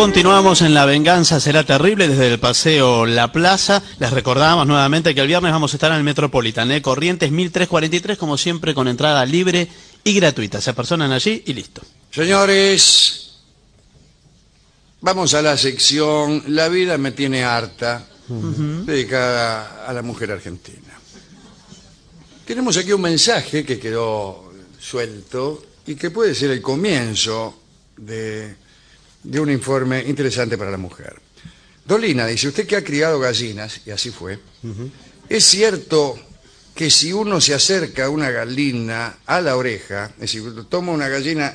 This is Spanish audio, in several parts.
Continuamos en La Venganza Será Terrible desde el Paseo La Plaza. Les recordamos nuevamente que el viernes vamos a estar en el Metropolitan, ¿eh? Corrientes 1343, como siempre, con entrada libre y gratuita. Se apersonan allí y listo. Señores, vamos a la sección La vida me tiene harta, dedicada a la mujer argentina. Tenemos aquí un mensaje que quedó suelto y que puede ser el comienzo de, de un informe interesante para la mujer. Dolina dice, usted que ha criado gallinas, y así fue, ¿es cierto que si uno se acerca a una gallina a la oreja, es decir, toma una gallina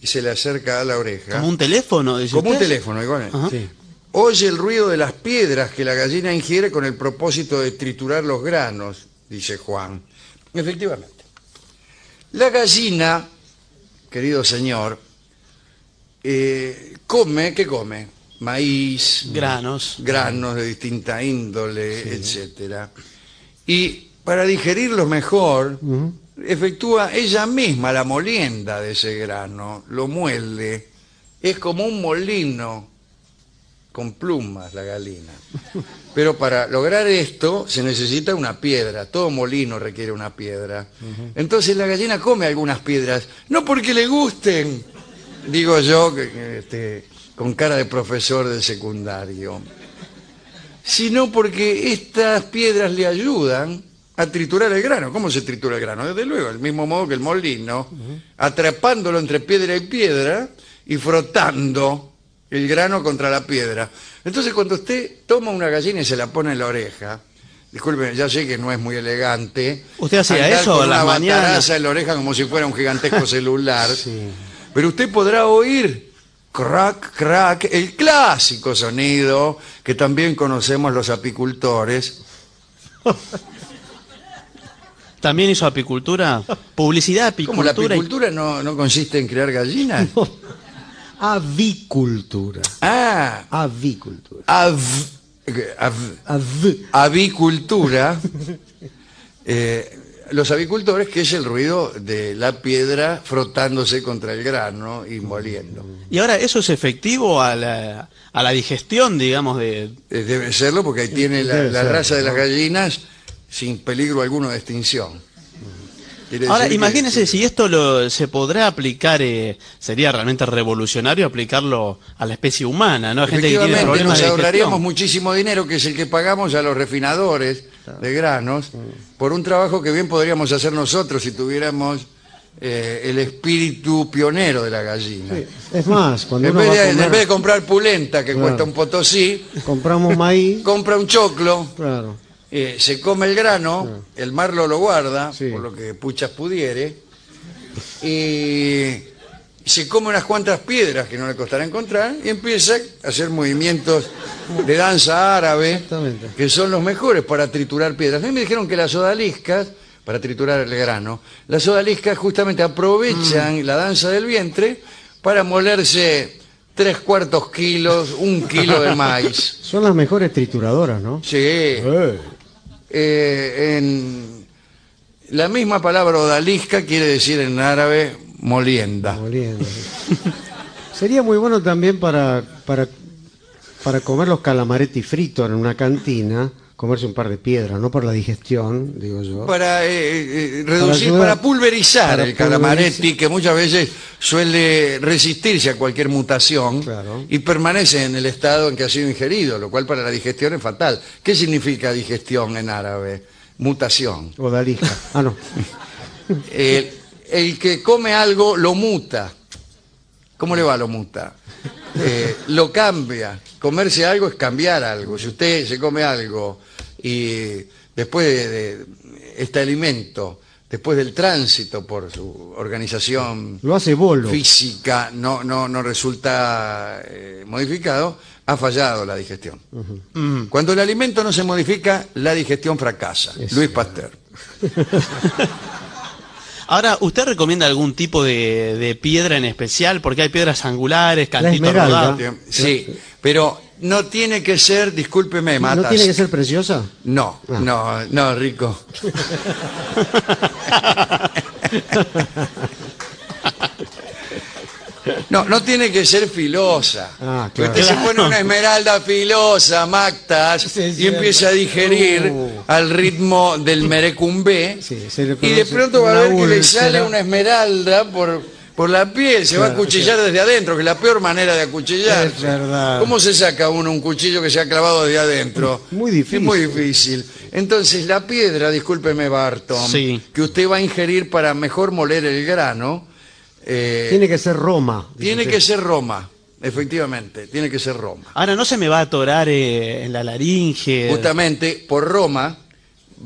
y se le acerca a la oreja, Como un teléfono, dice como un teléfono, igual. Sí. oye el ruido de las piedras que la gallina ingiere con el propósito de triturar los granos, dice Juan. Efectivamente. La gallina, querido señor, eh, come, ¿qué come? Maíz, Granos. granos de distinta índole, etcétera. Y para digerirlo mejor, efectúa ella misma la molienda de ese grano, lo muelde. Es como un molino con plumas la galina. Pero para lograr esto se necesita una piedra, todo molino requiere una piedra. Entonces la gallina come algunas piedras, no porque le gusten, digo yo, este, con cara de profesor de secundario, sino porque estas piedras le ayudan a triturar el grano. ¿Cómo se tritura el grano? Desde luego, del mismo modo que el molino, atrapándolo entre piedra y piedra y frotando el grano contra la piedra. Entonces, cuando usted toma una gallina y se la pone en la oreja, disculpe, ya sé que no es muy elegante. ¿Usted hacía eso con a mañanas? bataraza en la oreja como si fuera un gigantesco celular. Pero usted podrá oír crack, crack, el clásico sonido que también conocemos los apicultores. También hizo apicultura. Publicidad, Como la apicultura. y- apicultura no, no consiste en crear gallinas. Avicultura. Ah, Avicultura. av- av- Av- avicultura. eh, los avicultores, que es el ruido de la piedra frotándose contra el grano y moliendo. Y ahora, ¿eso es efectivo a la, a la digestión, digamos, de... Eh, Debe serlo porque ahí tiene la, la ser, raza de las gallinas sin peligro alguno de extinción. Quiere Ahora, que- que- si esto lo, se podrá aplicar, eh, sería realmente revolucionario aplicarlo a la especie humana, ¿no? Hay gente que tiene problemas nos de ahorraríamos muchísimo dinero, que es el que pagamos a los refinadores de granos, por un trabajo que bien podríamos hacer nosotros si tuviéramos eh, el espíritu pionero de la gallina. Es más, cuando En uno vez, va a de, en comer, vez de comprar pulenta, que Claro. cuesta un potosí, compramos maíz, compra un choclo, claro. eh, se come el grano, el marlo lo guarda, Sí. por lo que puchas pudiere, y se come unas cuantas piedras que no le costará encontrar, y empieza a hacer movimientos de danza árabe, que son los mejores para triturar piedras. A mí me dijeron que las odaliscas, para triturar el grano, las odaliscas justamente aprovechan Mm. la danza del vientre para molerse tres cuartos kilos, un kilo de maíz. Son las mejores trituradoras, ¿no? Sí. Eh, Eh, en la misma palabra odalisca quiere decir en árabe molienda. moliendo. Sería muy bueno también para, para, para comer los calamaretti fritos en una cantina, comerse un par de piedras, no por la digestión, digo yo. Para eh, eh, reducir, ayudar- para pulverizar para el calamaretti, que muchas veces suele resistirse a cualquier mutación Claro. y permanece en el estado en que ha sido ingerido, lo cual para la digestión es fatal. ¿Qué significa digestión en árabe? Mutación. Odalisca. Ah, no. El, el que come algo lo muta. ¿Cómo le va lo muta? Eh, lo cambia. Comerse algo es cambiar algo. Si usted se come algo y después de, de este alimento, después del tránsito por su organización Lo hace bolo. física no, no, no resulta eh, modificado, ha fallado la digestión. Cuando el alimento no se modifica, la digestión fracasa. Luis Pasteur. Ahora, ¿usted recomienda algún tipo de, de piedra en especial? Porque hay piedras angulares, cantitos esmeralda. rodados. Sí, pero no tiene que ser, discúlpeme, Matas. ¿No tiene que ser preciosa? No, Ah. no, no, Rico. No, no tiene que ser filosa. Ah, claro. Usted se pone una esmeralda filosa, mactas, Sí, y empieza a digerir Uh. al ritmo del merecumbé. Sí, y de pronto va a una ver que le sale una esmeralda por, por la piel, se va a Claro, acuchillar desde adentro, que es la peor manera de acuchillar. Es verdad. ¿Cómo se saca uno un cuchillo que se ha clavado desde adentro? Muy difícil. Es muy difícil. Entonces la piedra, discúlpeme Barton, Sí. que usted va a ingerir para mejor moler el grano, eh, Tiene que ser Roma. tiene usted. que ser Roma, efectivamente, tiene que ser Roma. Ahora, ¿no se me va a atorar eh, en la laringe? Justamente por Roma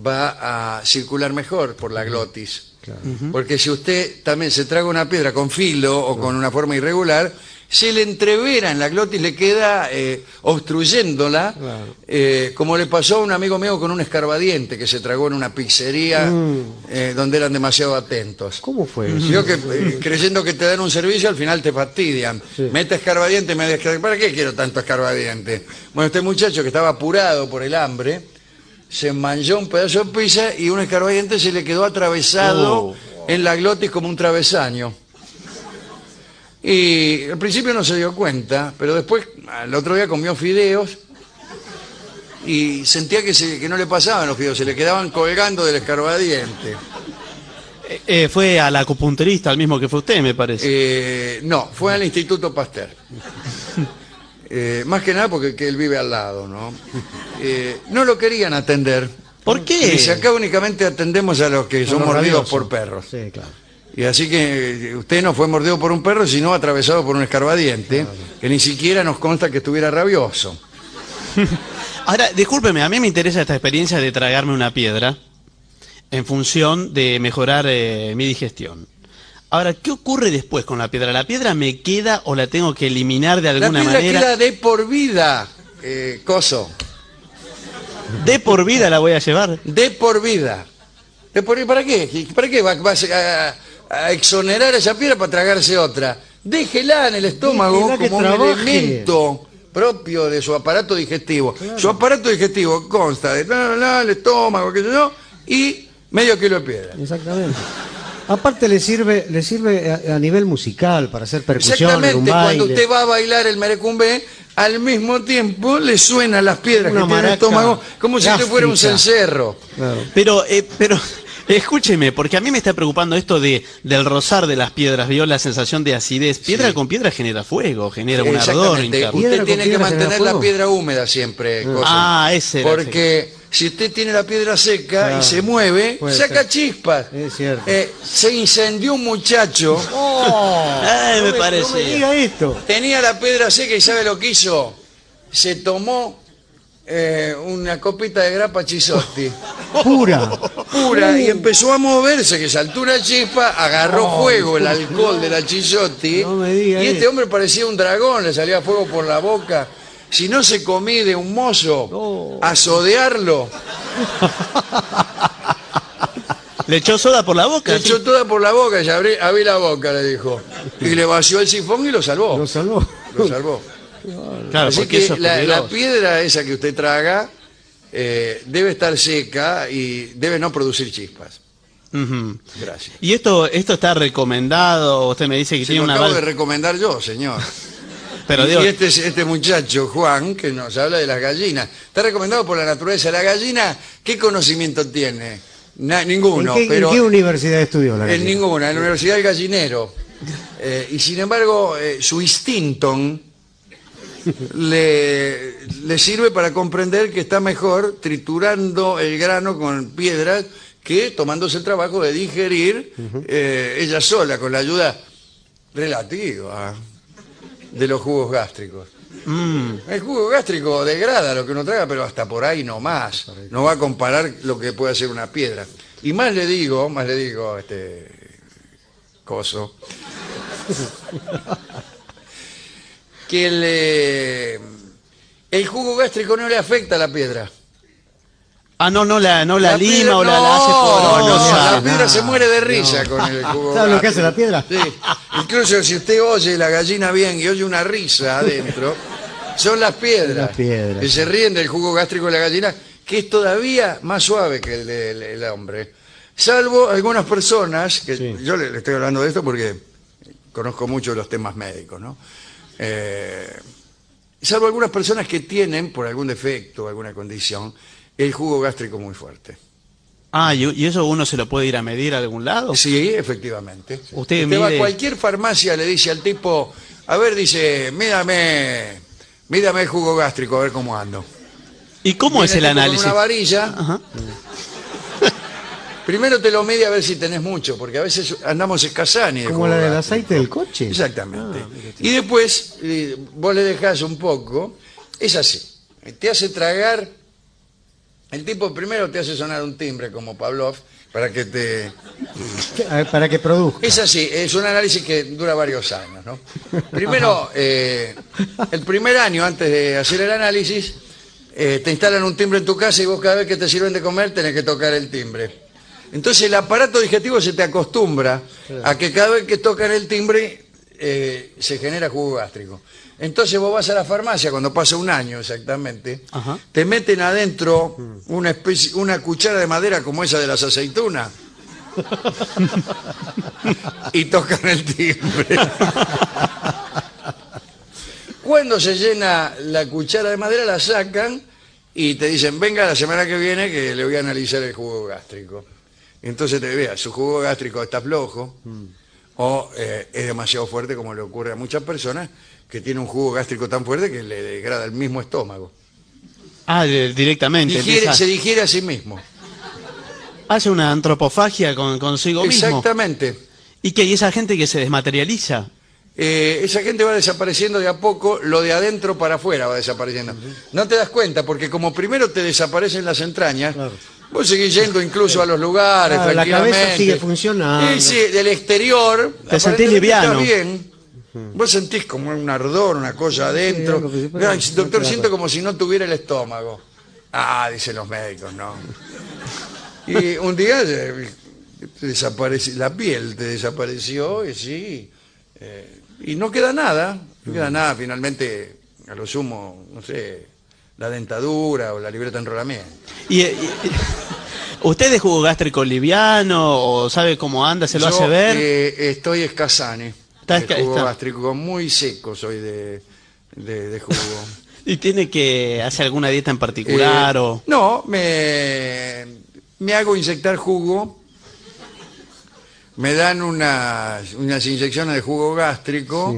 va a circular mejor por la glotis. Claro. Porque si usted también se traga una piedra con filo o con una forma irregular, se le entrevera en la glotis, le queda eh, obstruyéndola, Claro. eh, como le pasó a un amigo mío con un escarbadiente que se tragó en una pizzería Mm. eh, donde eran demasiado atentos. ¿Cómo fue eso? Yo que creyendo que te dan un servicio, al final te fastidian. Sí. Mete escarbadiente, me descarga. ¿Para qué quiero tanto escarbadiente? Bueno, este muchacho que estaba apurado por el hambre, se manchó un pedazo de pizza y un escarbadiente se le quedó atravesado Oh. en la glotis como un travesaño. Y al principio no se dio cuenta, pero después, al otro día comió fideos y sentía que, se- que no le pasaban los fideos, se le quedaban colgando del escarbadiente. Eh, eh, fue al acupunturista, al mismo que fue usted, me parece. Eh, no, fue al Instituto Pasteur. Eh, más que nada porque que él vive al lado, ¿no? Eh, no lo querían atender. ¿Por qué? Dice, acá únicamente atendemos a los que son mordidos por perros. Sí, claro. Y así que eh, usted no fue mordido por un perro, sino atravesado por un escarbadiente, que ni siquiera nos consta que estuviera rabioso. Ahora, discúlpeme, a mí me interesa esta experiencia de tragarme una piedra en función de mejorar eh, mi digestión. Ahora, ¿qué ocurre después con la piedra? ¿La piedra me queda o la tengo que eliminar de La alguna piedra manera? queda de por vida, eh, coso, ¿De por vida la voy a llevar? de por vida. ¿De por, ¿Para qué? ¿Para qué va, va a, a exonerar esa piedra para tragarse otra? Déjela en el estómago Déjela como un trabaje. elemento propio de su aparato digestivo. Su aparato digestivo consta de la, la, el estómago, qué sé yo, y medio kilo de piedra. Exactamente. Aparte le sirve, le sirve a, a nivel musical para hacer percusión un Exactamente, baile. cuando usted va a bailar el merecumbe, al mismo tiempo le suenan las piedras Una que tiene en el estómago como si usted fuera un cencerro. Claro. Pero, eh, pero, escúcheme, porque a mí me está preocupando esto de del rozar de las piedras, vio la sensación de acidez. Piedra con piedra genera fuego, genera un ardor Usted tiene que mantener la piedra húmeda siempre. cosa. Ah, ese era, Porque si usted tiene la piedra seca Claro. y se mueve, saca ser. chispas. Es cierto. Eh, se incendió un muchacho, Ay, me No me parece. diga esto. tenía la piedra seca y ¿sabe lo que hizo? Se tomó eh, una copita de grapa chisotti. Pura. pura y empezó a moverse, que saltó una chispa, agarró fuego el alcohol de la chisotti No me diga y este eso. hombre parecía un dragón, le salía fuego por la boca. Si no se comí de un mozo No. a sodearlo, ¿Le echó soda por la boca? le echó toda por la boca, y abrí, abrí la boca, le dijo. Y le vació el sifón y lo salvó. Lo salvó. Lo salvó. Claro, Así porque que eso es la, piedra esa que usted traga eh, debe estar seca y debe no producir chispas. Gracias. ¿Y esto esto está recomendado? Usted me dice que Se tiene lo una acabo de recomendar yo, señor. Pero y digo, y este, este muchacho, Juan, que nos habla de las gallinas, está recomendado por la naturaleza. La gallina, ¿qué conocimiento tiene? Na- ninguno, ¿En, qué, pero en qué universidad estudió la en gallina? ninguna, en la Universidad del Gallinero. Eh, y sin embargo, eh, su instinto le, le sirve para comprender que está mejor triturando el grano con piedras que tomándose el trabajo de digerir eh, ella sola, con la ayuda relativa de los jugos gástricos. mm, El jugo gástrico degrada lo que uno traga, pero hasta por ahí no más. No va a comparar lo que puede hacer una piedra. Y más le digo, más le digo, este coso, que el, eh, el jugo gástrico no le afecta a la piedra. ah, no, no la, no la, lima piedra- o la, no, la hace no, porosa. la piedra no, se muere de risa con el jugo ¿Sabe lo que hace la piedra? Sí. Incluso si usted oye la gallina bien y oye una risa adentro, son las piedras, Las piedras. que se ríen del jugo gástrico de la gallina, que es todavía más suave que el del el hombre. Salvo algunas personas, que Sí. yo le, le estoy hablando de esto porque conozco mucho los temas médicos, ¿no? Eh, salvo algunas personas que tienen, por algún defecto, alguna condición, el jugo gástrico muy fuerte. Ah, ¿y, eso uno se lo puede ir a medir a algún lado? Sí, efectivamente. Usted va a cualquier farmacia, le dice al tipo, a ver, dice, mídame, mídame el jugo gástrico, a ver cómo ando. ¿Y cómo es el análisis? Con una varilla. Ajá. Primero te lo mide a ver si tenés mucho, porque a veces andamos escasani. de Como la del aceite del coche. Exactamente. y después eh, vos le dejás un poco, es así, te hace tragar, el tipo primero te hace sonar un timbre como Pavlov, para que te... Para que produzca. Es así, es un análisis que dura varios años, ¿no? Primero, eh, el primer año antes de hacer el análisis, eh, te instalan un timbre en tu casa y vos cada vez que te sirven de comer tenés que tocar el timbre. Entonces el aparato digestivo se te acostumbra a que cada vez que tocan el timbre eh, se genera jugo gástrico. Entonces vos vas a la farmacia cuando pasa un año exactamente, Ajá. te meten adentro una, especie, una cuchara de madera como esa de las aceitunas y tocan el timbre. Cuando se llena la cuchara de madera la sacan y te dicen, venga la semana que viene que le voy a analizar el jugo gástrico. Entonces te vea, su jugo gástrico está flojo o eh, es demasiado fuerte como le ocurre a muchas personas que tiene un jugo gástrico tan fuerte que le degrada el mismo estómago. Ah, directamente. Digiere- empieza- se digiere a sí mismo. hace una antropofagia con, consigo mismo. Exactamente. ¿Y qué? ¿Y esa gente que se desmaterializa? Eh, esa gente va desapareciendo de a poco, lo de adentro para afuera va desapareciendo. No te das cuenta, porque como primero te desaparecen las entrañas, Claro. Vos seguís yendo incluso a los lugares, Claro, la tranquilamente. cabeza sigue funcionando. Sí, sí, del exterior. Te sentís liviano. bien. Vos sentís como un ardor, una cosa adentro. no doctor, siento como si no tuviera el estómago. Ah, dicen los médicos, no. Y un día eh, te desaparece, la piel te desapareció y sí. eh, y no queda nada, no queda nada finalmente, a lo sumo, no sé, la dentadura o la libreta de enrolamiento. ¿Y, y- y- ¿Usted es jugo gástrico liviano o sabe cómo anda? ¿Se lo Yo, hace ver? eh, estoy escasane. Está esca- jugo está. gástrico, muy seco soy de, de, de jugo. ¿Y tiene que hacer alguna dieta en particular Eh, o...? No, me, me hago inyectar jugo. Me dan unas, unas inyecciones de jugo gástrico.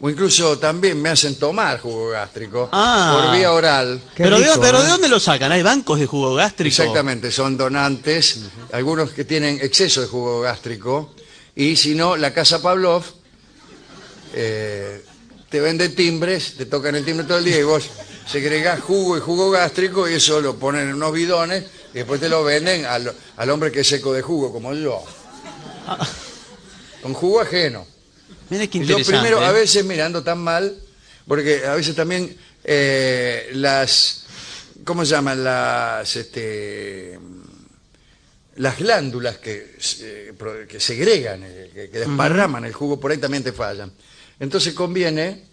O incluso también me hacen tomar jugo gástrico. Ah. Por vía oral. ¿Pero, de, pero ¿eh? ¿de dónde lo sacan? ¿Hay bancos de jugo gástrico? Exactamente, son donantes. Algunos que tienen exceso de jugo gástrico. Y si no, la casa Pavlov eh, te vende timbres, te tocan el timbre todo el día y vos segregás jugo y jugo gástrico y eso lo ponen en unos bidones y después te lo venden al, al hombre que es seco de jugo, como yo. Con jugo ajeno. Mire qué Y yo interesante. primero, a ¿eh? veces mirando tan mal, porque a veces también eh, las, ¿cómo se llaman? Las, este, las glándulas que, eh, que segregan, eh, que, que desparraman el jugo, por ahí también te fallan. Entonces conviene,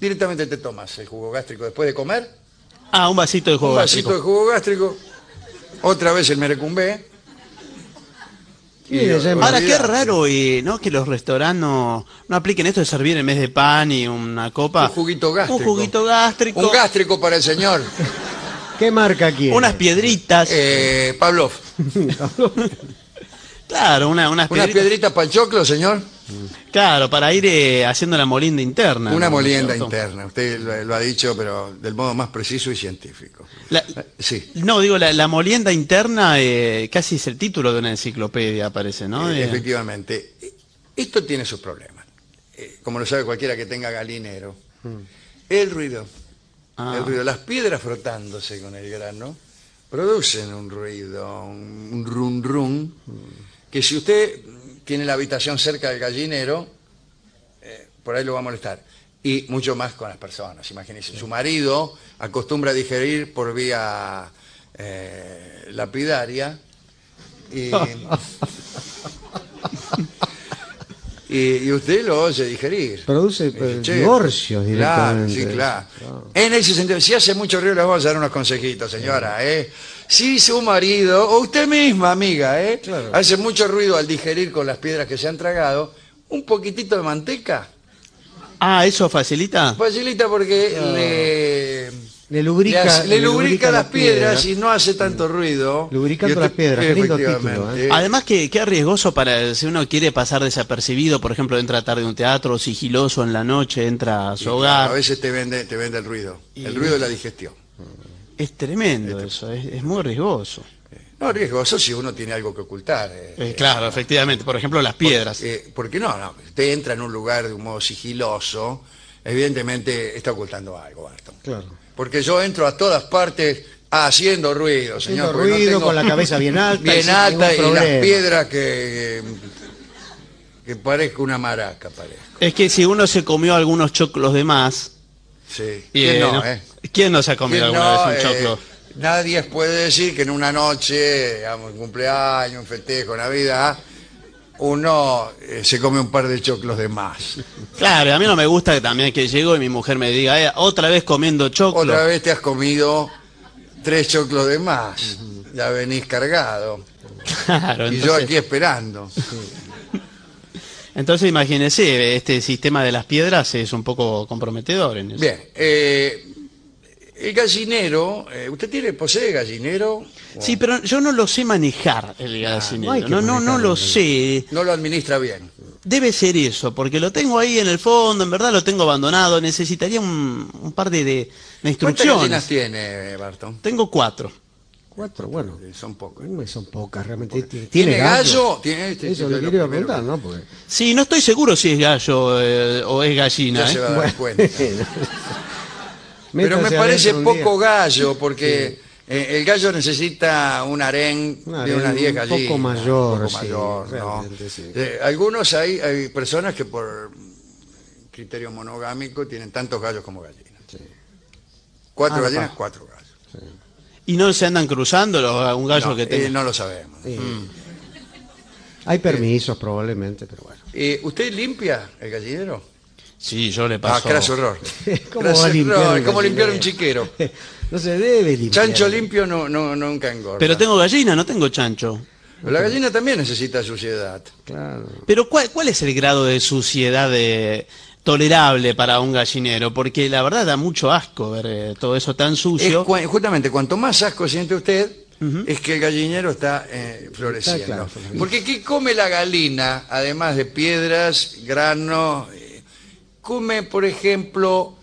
directamente te tomas el jugo gástrico después de comer, Ah, un vasito de jugo un vasito gástrico. de jugo gástrico, otra vez el merecumbé. Sí, Ahora, qué raro y, ¿no? que los restaurantes no, no apliquen esto de servir en vez de pan y una copa. Un juguito gástrico. Un juguito gástrico. Un gástrico para el señor. ¿Qué marca quiere? Unas piedritas. Eh, Pavlov. claro, una, unas ¿Unas piedritas. piedritas para el choclo, señor? Claro, para ir eh, haciendo la molinda interna. Una ¿no? molienda interna. Usted lo, lo ha dicho, pero del modo más preciso y científico. La- Eh, Sí, no, digo, la, la molienda interna eh, casi es el título de una enciclopedia, parece, ¿no? eh, efectivamente. Esto tiene sus problemas. Como lo sabe cualquiera que tenga galinero. El ruido. Ah. El ruido. Las piedras frotándose con el grano producen un ruido, un, un run run, que si usted tiene la habitación cerca del gallinero, eh, por ahí lo va a molestar. Y mucho más con las personas, imagínense. Su marido acostumbra a digerir por vía eh, lapidaria y, y, y usted lo oye digerir. Produce, Dice, eh, "Che, divorcios Claro, directamente". sí, claro. En ese sentido, si hace mucho ruido, le vamos a dar unos consejitos, señora. ¿eh? Si su marido, o usted misma, amiga, ¿eh? Claro. hace mucho ruido al digerir con las piedras que se han tragado, un poquitito de manteca. Ah, ¿eso facilita? Facilita porque le... Le lubrica, le, le lubrica las la piedras piedra. y no hace tanto ruido. Lubricando las piedras, qué lindo efectivamente. título, Además que qué riesgoso para si uno quiere pasar desapercibido, por ejemplo, entra tarde a un teatro, sigiloso en la noche, entra a Y su claro, hogar. a veces te vende, te vende el ruido. El ruido de la digestión. Es tremendo eso, es, es muy riesgoso. No, riesgoso si uno tiene algo que ocultar. eh. Eh, claro, efectivamente. Por ejemplo, las piedras. Eh, porque no, no, usted entra en un lugar de un modo sigiloso, evidentemente está ocultando algo, Barton. Claro. Porque yo entro a todas partes haciendo ruido, señor. Haciendo porque no ruido, tengo- con la cabeza bien alta. bien alta y las piedras que, que parezca una maraca, parece. Es que si uno se comió algunos choclos de más, Sí. y, ¿Quién eh, no, no- eh? ¿Quién no se ha comido ¿Quién alguna no, vez un eh, choclo? nadie puede decir que en una noche, digamos, un cumpleaños, un festejo, Navidad, uno eh, se come un par de choclos de más. Claro, a mí no me gusta que también que llego y mi mujer me diga, "Eh, otra vez comiendo choclo. Otra vez te has comido tres choclos de más. Ya venís cargado. Claro, Y yo aquí esperando. entonces imagínese, este sistema de las piedras es un poco comprometedor en eso. Bien, eh, el gallinero, eh, ¿usted tiene, posee gallinero? Sí, pero yo no lo sé manejar el gallinero. no hay que No, no, no manejarlo, lo sé. No lo administra bien. Debe ser eso, porque lo tengo ahí en el fondo, en verdad lo tengo abandonado. Necesitaría un, un par de, de- de ¿Cuántas gallinas instrucciones. tiene, Barton? Tengo cuatro. Cuatro, bueno. Eh, Son pocas. uy, Son pocas, realmente. ¿Tiene, ¿Tiene gallo? ¿Tiene este- Eso este le es lo quería primero. preguntar, ¿no? Porque... Sí, no estoy seguro si es gallo eh, o es gallina. Ya ¿eh? se va a dar cuenta. Pero me parece día. poco gallo, porque eh, el gallo necesita un harén Un de unas 10 un poco gallinas. mayor, un poco sí, mayor, ¿no? sí. Eh, algunos hay, hay personas que por criterio monogámico tienen tantos gallos como gallinas. Cuatro Ah, gallinas, pa. cuatro gallos. Y no se andan cruzando los- un gallo No, que eh, tenga. no lo sabemos. Sí. Hay permisos probablemente, pero bueno. Eh, ¿Usted limpia el gallinero? Sí, yo le Ah, paso. craso error. ¿Cómo Craso va a limpiar error, un ¿Cómo limpiar un chiquero? No se debe limpiar. Chancho limpio no, no, nunca engorda. Pero tengo gallina, no tengo chancho. Pero la gallina también necesita suciedad. Claro. Pero ¿cuál, cuál es el grado de suciedad de- tolerable para un gallinero? Porque la verdad da mucho asco ver eh, todo eso tan Es sucio. justamente, cuanto más asco siente usted, es que el gallinero está eh, floreciendo. Está claro, floreciendo. Porque ¿qué come la galina, además de piedras, grano? Come, por ejemplo,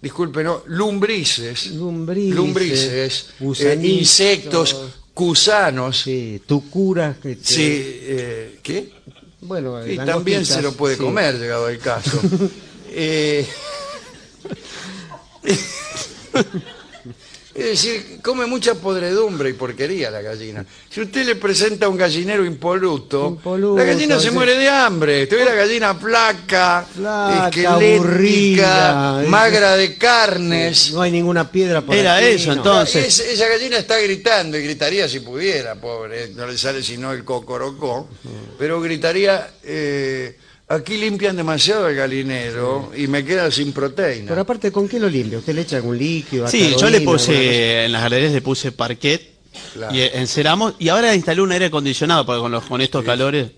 disculpe, ¿no? Lumbrices. Lumbrices, lumbrices, eh, insectos, gusanos. Sí, Sí, tu cura. Que te- eh, ¿qué? Bueno, Y también se lo puede sí. comer, llegado el caso. Eh, es decir, come mucha podredumbre y porquería la gallina. Si usted le presenta un gallinero impoluto, Impoluto, la gallina se sí. muere de hambre. Usted ve la gallina flaca, Flaca, esquelética, aburrida. magra de carnes. No hay ninguna piedra por Era aquí, eso, no. entonces. Es- esa gallina está gritando y gritaría si pudiera, pobre, no le sale sino el cocorocó, pero gritaría, eh, aquí limpian demasiado el galinero y me queda sin proteína. Pero aparte, ¿con qué lo limpia? ¿Usted le echa algún líquido? Sí, yo le puse, en las galerías le puse parquet Claro. y enceramos y ahora instalé un aire acondicionado porque con, los, con estos calores.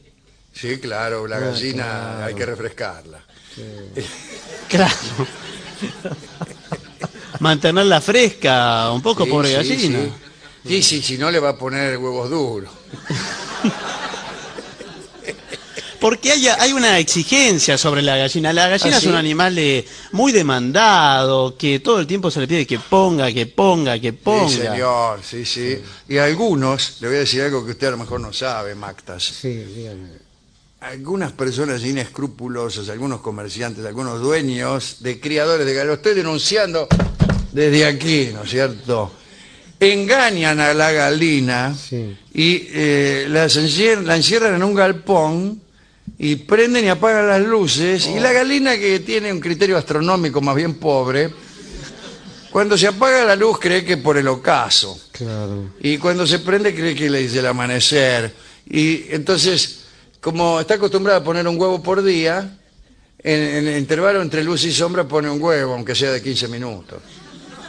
Sí, claro, la gallina hay que refrescarla. Claro. Mantenerla fresca, un poco, Sí, pobre sí, gallina. Sí. Sí, sí, si no le va a poner huevos duros. Porque hay, hay una exigencia sobre la gallina. La gallina ¿Ah, es sí? un animal muy demandado, que todo el tiempo se le pide que ponga, que ponga, que ponga. Sí, señor, sí, sí. Y algunos, le voy a decir algo que usted a lo mejor no sabe, Mactas. Sí, dígame. algunas personas inescrupulosas, algunos comerciantes, algunos dueños de criadores de gallos, lo estoy denunciando desde aquí, ¿no es cierto? Engañan a la galina Sí. y eh, la encierran en un galpón y prenden y apagan las luces y la galina que tiene un criterio astronómico más bien pobre, cuando se apaga la luz cree que por el ocaso. Claro. Y cuando se prende cree que le dice el amanecer. Y entonces, como está acostumbrada a poner un huevo por día, en, en el intervalo entre luz y sombra pone un huevo, aunque sea de 15 minutos.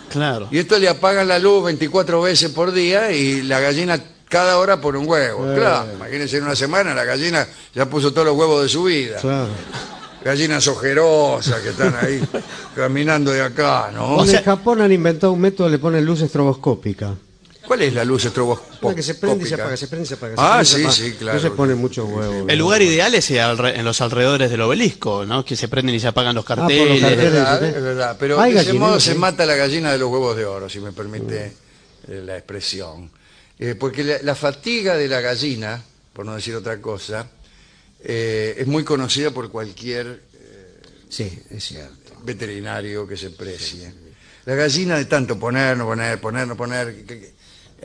Claro. Y esto le apagan la luz 24 veces por día y la gallina cada hora por un huevo. Claro, imagínense en una semana la gallina ya puso todos los huevos de su vida. Claro. Gallinas ojerosas que están ahí caminando de acá, ¿no? en sea- Japón han inventado un método, le ponen luz estroboscópica. ¿Cuál es la luz estroboscópica? Que se prende y se apaga, se prende y se apaga. se Ah, prende y se sí, apaga. sí, claro. No se ponen muchos huevos. El lugar ideal es en los alrededores del obelisco, ¿no? Que se prenden y se apagan los por los carteles. Es verdad, es verdad. Pero Hay de ese modo se mata la gallina de los huevos de oro, si me permite eh, la expresión. Eh, porque la, la fatiga de la gallina, por no decir otra cosa, eh, es muy conocida por cualquier Sí, es cierto. veterinario que se precie. La gallina de tanto poner, no poner, poner, no poner, que- que-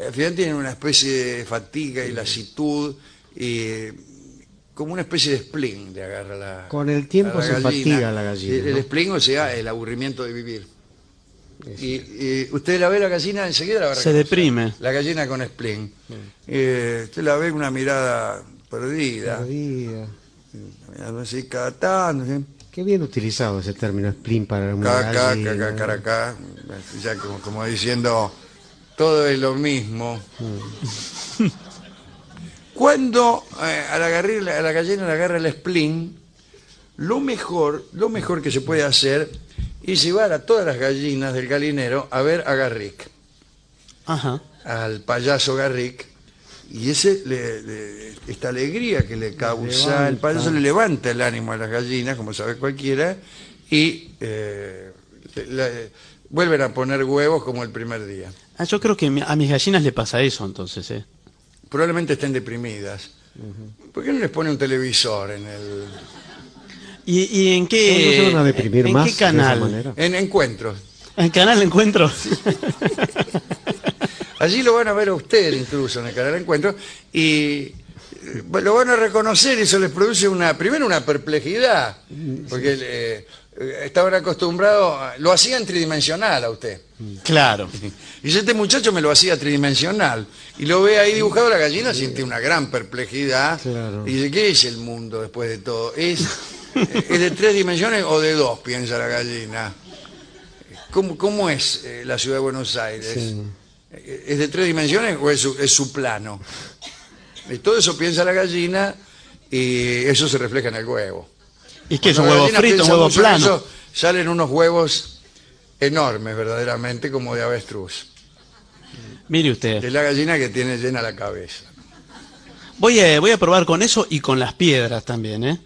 al final tienen una especie de fatiga y lasitud y como una especie de spleen le agarra la Con el tiempo a la se fatiga la gallina, El, el ¿no? spleen, o sea, el aburrimiento de vivir. Y, y usted la ve la gallina, enseguida la va a Se deprime. La gallina con spleen. Eh, usted la ve con una mirada perdida, Perdida. mirando así ¿sí? Qué bien utilizado ese término spleen para una acá, gallina. acá, acá, ya como, como diciendo, todo es lo mismo. Cuando eh, a, la a la gallina le agarra el spleen, lo mejor, lo mejor que se puede hacer es llevar a todas las gallinas del galinero a ver a Garrick, Ajá. al payaso Garrick, y ese le- le- esta alegría que le causa, levanta. el payaso le levanta el ánimo a las gallinas, como sabe cualquiera, y eh, le- le- vuelven a poner huevos como el primer día. Ah, yo creo que a mis gallinas le pasa eso entonces, ¿eh? Probablemente estén deprimidas. ¿Por qué no les pone un televisor en el ¿Y, y en ¿No qué, se van a deprimir en más qué de esa canal? en encuentros? ¿En canal encuentro? Allí lo van a ver a usted incluso en el canal Encuentro y eh, lo van a reconocer y eso les produce una primero una perplejidad porque eh, estaban acostumbrados a- lo hacían tridimensional a usted claro. y si este muchacho me lo hacía tridimensional y lo ve ahí dibujado la gallina siente una gran perplejidad Claro. y dice ¿qué es el mundo después de todo? ¿es, es de tres dimensiones o de dos? piensa la gallina ¿Cómo, cómo es eh, la ciudad de Buenos Aires? Sí. Eh, ¿Es de tres dimensiones o es su, es su plano? Y todo eso piensa la gallina y eso se refleja en el huevo. ¿Y qué es un huevo frito, un huevo plano? eso, salen unos huevos enormes, verdaderamente, como de avestruz. Mire usted. Es la gallina que tiene llena la cabeza. Voy a, voy a probar con eso y con las piedras también, ¿eh?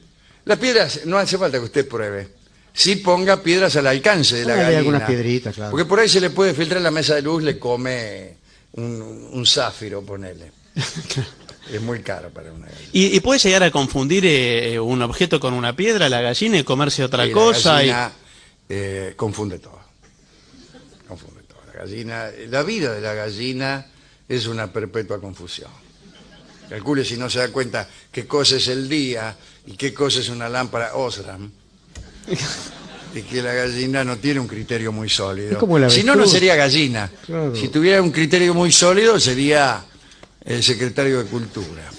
Las piedras, no hace falta que usted pruebe. Sí ponga piedras al alcance de la Póngale gallina. algunas piedritas, claro. Porque por ahí se le puede filtrar la mesa de luz, le come un, un záfiro, ponele. es muy caro para una gallina. Y, y puede llegar a confundir eh, un objeto con una piedra, la gallina, y comerse otra Y cosa. La y- gallina eh, confunde todo. Confunde todo. La gallina, la vida de la gallina es una perpetua confusión. Calcule si no se da cuenta qué cosa es el día y qué cosa es una lámpara Osram. Y que la gallina no tiene un criterio muy sólido. Si no, no sería gallina. Claro. Si tuviera un criterio muy sólido, sería el secretario de Cultura.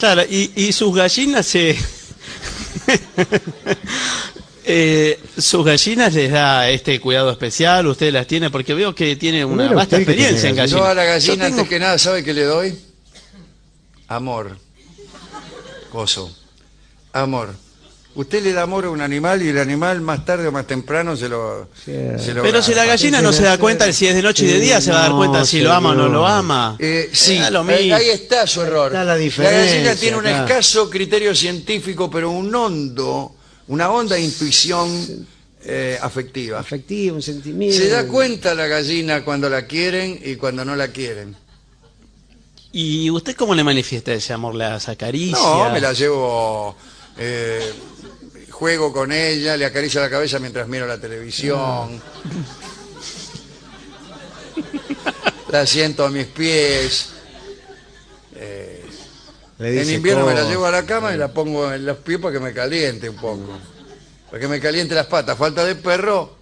Claro, y, y sus gallinas se... Eh, sus gallinas les da este cuidado especial, usted las tiene, porque veo que tiene una vasta experiencia en gallinas. Yo a la gallina, tengo- antes que nada, ¿sabe qué le doy? Amor. Coso. Amor. Usted le da amor a un animal y el animal más tarde o más temprano se lo... Sí. se lo Pero si la gallina no se da cuenta si es de noche y de día, se va a dar No, cuenta si lo ama o no lo ama. Eh, sí, lo ahí, está su error. Está la diferencia, gallina tiene un claro. escaso criterio científico, pero un hondo, una honda intuición eh, afectiva. Afectivo, un sentimiento. Se da cuenta la gallina cuando la quieren y cuando no la quieren. ¿Y usted cómo le manifiesta ese amor? ¿Las acaricia? No, me la llevo, eh, juego con ella, le acaricio la cabeza mientras miro la televisión. La siento a mis pies. Le En invierno me la llevo a la cama y la pongo en los pies para que me caliente un poco. Para que me caliente las patas. Falta de perro,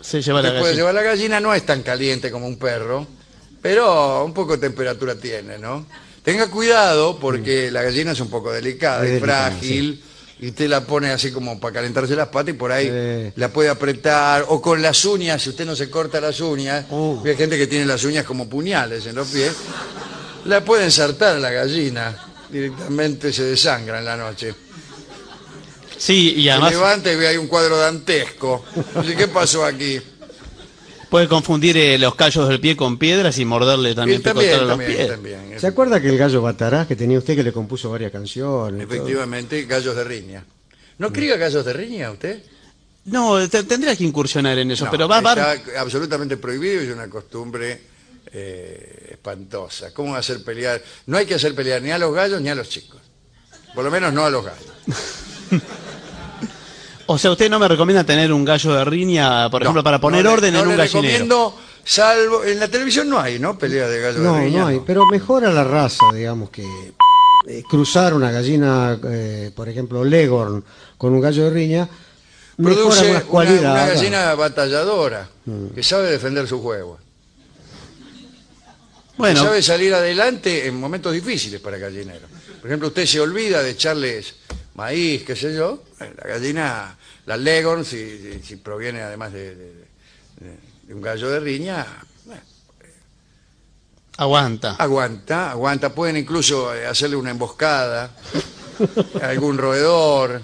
Se lleva la gallina. llevar la gallina no es tan caliente como un perro, pero un poco de temperatura tiene, ¿no? Tenga cuidado porque la gallina es un poco delicada Es y delicada, frágil y usted la pone así como para calentarse las patas y por ahí Sí. la puede apretar o con las uñas, si usted no se corta las uñas, Uh. hay gente que tiene las uñas como puñales en los pies, la puede ensartar la gallina, directamente se desangra en la noche. Sí, y Se además levanta y ve ahí un cuadro dantesco. Dice, ¿qué pasó aquí? puede confundir eh, los callos del pie con piedras y morderle también, Y también, picotearle los también, pies. también. ¿Se acuerda que el gallo Batarás que tenía usted que le compuso varias canciones? todo? Efectivamente, gallos de riña. ¿No cría gallos de riña usted? No, te- tendría que incursionar en eso, No, pero va, va- está absolutamente prohibido y es una costumbre eh, espantosa. ¿Cómo hacer pelear? No hay que hacer pelear ni a los gallos ni a los chicos. Por lo menos no a los gallos. O sea, usted no me recomienda tener un gallo de riña, por ejemplo, No, para poner no le- orden no en un le gallinero. recomiendo, salvo... En la televisión no hay, ¿no? Pelea de gallos No, de riña. no hay, pero mejora la raza, digamos que eh, cruzar una gallina, eh, por ejemplo, Leghorn, con un gallo de riña, Produce una, una gallina batalladora que sabe defender sus huevos. Bueno, que sabe salir adelante en momentos difíciles para el gallinero. Por ejemplo, usted se olvida de echarles maíz, qué sé yo, la gallina, la Leghorn, si, si- si proviene además de, de- de- de un gallo de riña, aguanta. aguanta, aguanta. Pueden incluso eh, hacerle una emboscada, a algún roedor,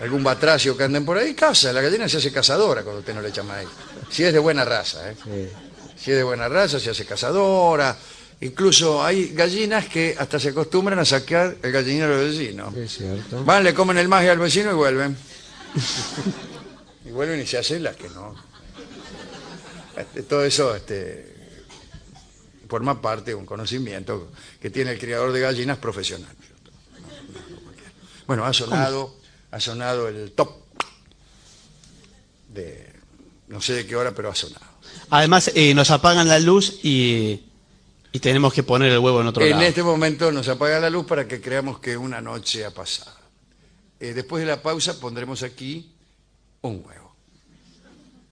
algún batracio que anden por ahí, caza. La gallina se hace cazadora cuando usted no le echa maíz. Si es de buena raza, ¿eh? Sí. Si es de buena raza, se hace cazadora. Incluso hay gallinas que hasta se acostumbran a saquear el gallinero del vecino. Es cierto. Van, le comen el magia al vecino y vuelven. y vuelven y se hacen las que no. Este, todo eso este, forma parte de un conocimiento que tiene el criador de gallinas profesional. Bueno, ha sonado, ha sonado el top de no sé de qué hora, pero ha sonado. Además, eh, nos apagan la luz y, y tenemos que poner el huevo en otro En lado. este momento nos apaga la luz para que creamos que una noche ha pasado. Eh, después de la pausa pondremos aquí un huevo.